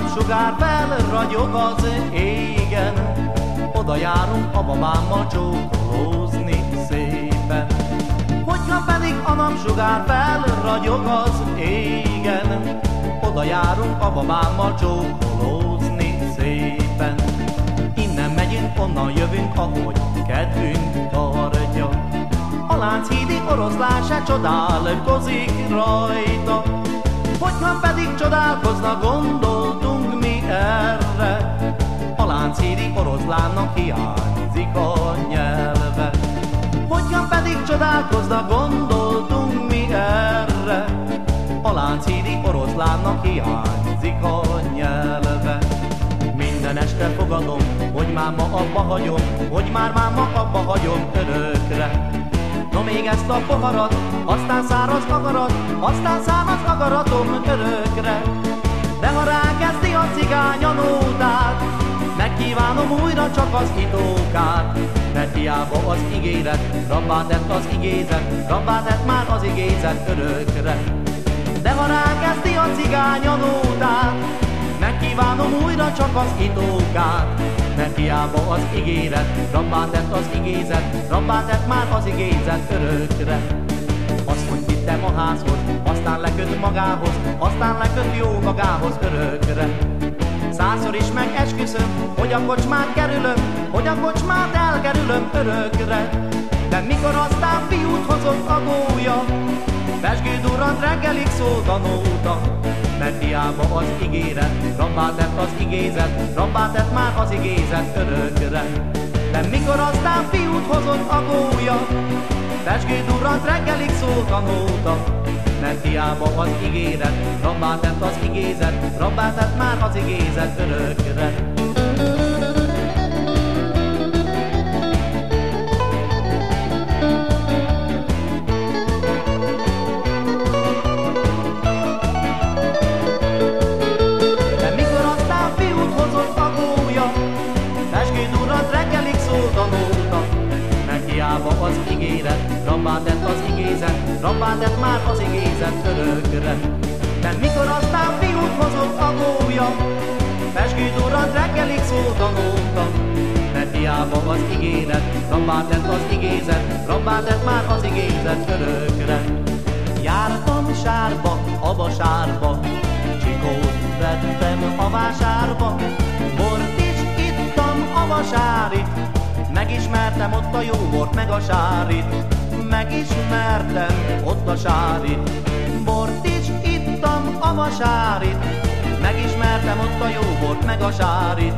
napsugár felragyog az égen, oda járunk a babámmal csókolózni szépen. Hogyha pedig a napsugár felragyog az égen, oda járunk a babámmal csókolózni szépen. Innen megyünk, onnan jövünk, ahogy kedvünk tartja. A Lánchídi oroszlán se csodálkozik rajta, Hogyha pedig csodálkozna, gondoltunk oroszlánnak hiányzik a nyelve. Hogyha pedig csodálkozna, gondoltunk mi erre, A Lánchídi oroszlánnak hiányzik a nyelve. Minden este fogadom, hogy már ma abba hagyom, hogy már már ma abba hagyom örökre. No még ezt a poharat, aztán száraz akarat, aztán száraz akaratom örökre. De ha rákezdi a cigány a nótát, megkívánom újra csak az itókát. Mert hiába az ígéret, rabbá tett az igézet, rabbá tett már az igézet örökre. De ha rákezdi a cigány a megkívánom újra csak az itókát. Mert hiába az ígéret, rabbá tett az igézet, rabbá tett már az igézet örökre. Azt, hogy vittem a házhoz, aztán leköt magához, aztán leköt jó magához örökre. Százszor is megesküszöm, hogy a kocsmát kerülöm, hogy a kocsmát elkerülöm örökre. De mikor aztán fiút hozott a gólya, Pesgő durrant reggelig szólt a nóta, mert hiába az ígéret, rabbá tett az igézet, rabbá tett már az igézet örökre. De mikor aztán fiút hozott a gólya, Pesgő durrant reggelig szólt a nóta, mert hiába az ígéret, rabbá tett az igézet, rabbá tett már az igézet örökre. Örökre. De mikor aztán fiút hozott a gólya, Peskő durrant reggelig szólt a nóta, mert hiába az ígéret, rabbá tett az igézet, rabbá tett már az igézet örökre. Jártam sárba, a vasárba, csikót vettem a vásárba, bort is ittam a vasárit, Megismertem ott a jó bort, meg a sárit, megismertem ott a sárit. Bort is ittam a vasárit, megismertem ott a jó bort, meg a sárit.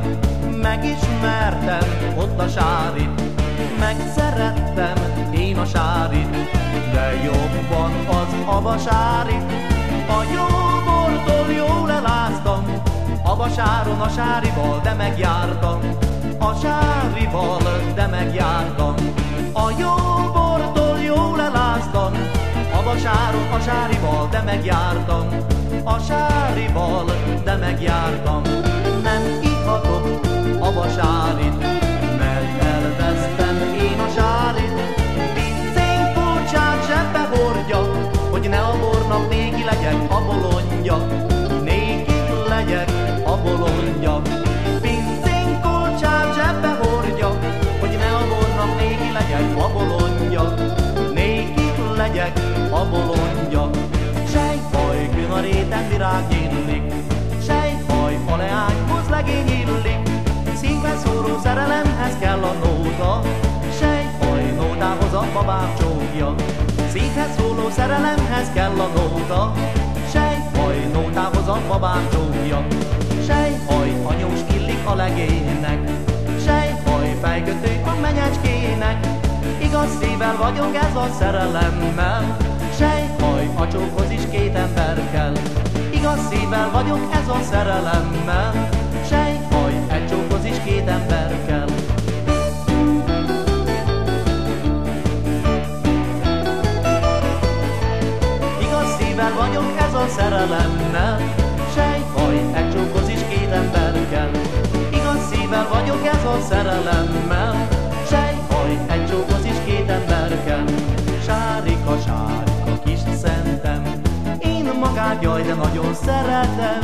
Megismertem ott a sárit, megszerettem én a sárit, de jobban az a vasárit. A jó bortól jól eláztam, a vasáron a sárival, de megjártam a sárival, de megjártam. A jó eláztam, a vasáron a sárival, de megjártam. A sárival, de megjártam. Nem ihatok a vasárit, babám csókja. Szívhez szóló szerelemhez kell a nóta, sejfaj nótához a babám csókja. Sejfaj anyós illik a legénynek, sejfaj fejkötő a menyecskének, Igaz szívvel vagyok ez a szerelemmel, Sejhaj, a csókhoz is két ember kell. Igaz szívvel vagyok ez a szerelemmel, Sejhaj, egy csókhoz is két ember kell. szerelemmel. Sejhaj, egy csókhoz is két emberkem Sárika, sárika, kis szentem. Én magát jaj, de nagyon szeretem.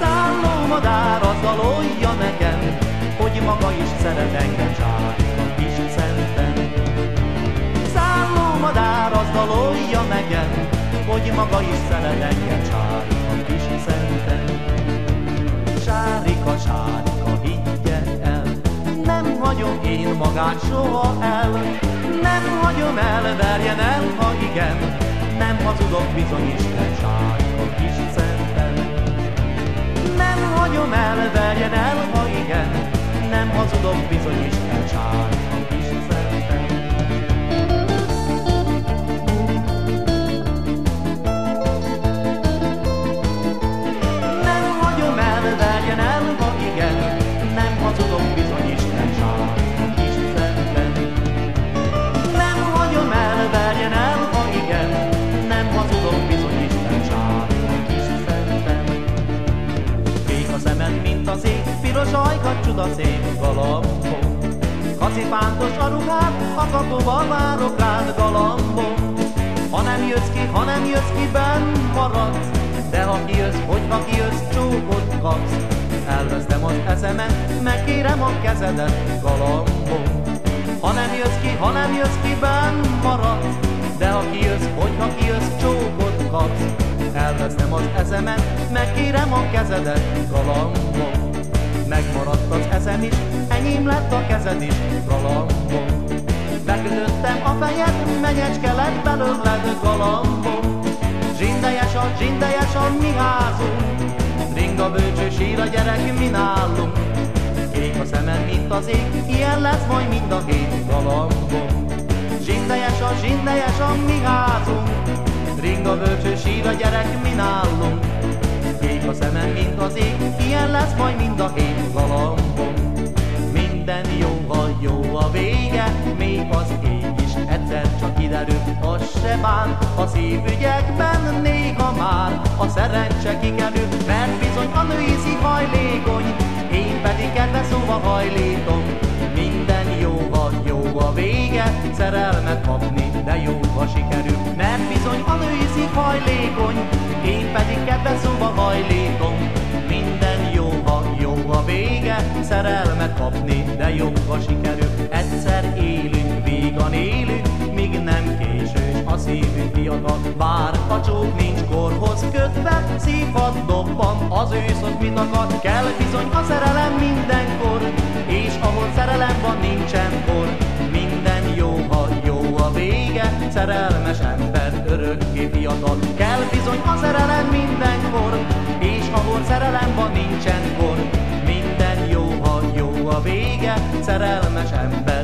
Szálló madár dalolja nekem Hogy maga is szeret engem, sárika, kis szentem. Szálló madár dalolja nekem Hogy maga is szeret engem, sárika, kis szentem. Sárika, sárika, hagyom én magát soha el, nem hagyom el, verjen el, ha igen, nem hazudok bizony Isten sárga kis szenten. Nem hagyom el, verjen el, ha igen, nem hazudok bizony Isten sárga kis szenten. Nem hagyom el, verjen el, ha igen, nem hazudok ajkat, csuda szép galambom. Kacipántos a ruhád, a kapuval várok rád galambom. Ha nem jössz ki, ha nem jössz ki, benn maradsz, de ha kijössz, hogyha kijössz, csókot kapsz. Elvesztem az eszemet, megkérem a kezedet, galambom. Ha nem jössz ki, ha nem jössz ki, benn maradsz, de ha kijössz, hogyha kijössz, csókot kapsz. Elvesztem az eszemet, megkérem a kezedet, galambom. Megmaradt az eszem is, enyém lett a kezed is, galambom. Bekötöttem a fejed, menyecske lett belőled, galambom. Zsindejes a, zsindejes a mi házunk, Ringa bölcső sír a gyerek, mi nálunk. Kék a szemed, mint az ég, ilyen lesz majd mind a hét galambom. Zsindejes a, zsindejes a mi házunk, Ringa bölcső sír a gyerek, mi nálunk. Kék a szemem, mint az ég, ilyen lesz majd mind a hét galambom. Minden jó, ha jó a vége, még az ég is egyszer csak kiderül, az se bán. A szívügyekben néha már a szerencse kikerül, mert bizony a női hajlékony, én pedig kedve szóva hajlítom. Minden jó, ha jó a vége, szerelmet kapni, de jó, ha sikerül, mert bizony a női hajlékony, én pedig kedve szóva hajlítom. Minden jó, ha jó a vége, szerelmet kapni, de jó, ha sikerül. Egyszer élünk, vígan élünk, míg nem késős a szívünk fiatal. Bár a csók nincs korhoz kötve, szívhat dobban, az őszot mit akar. Kell bizony a szerelem mindenkor, és ahol szerelem szerelmes ember